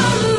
Hallelujah.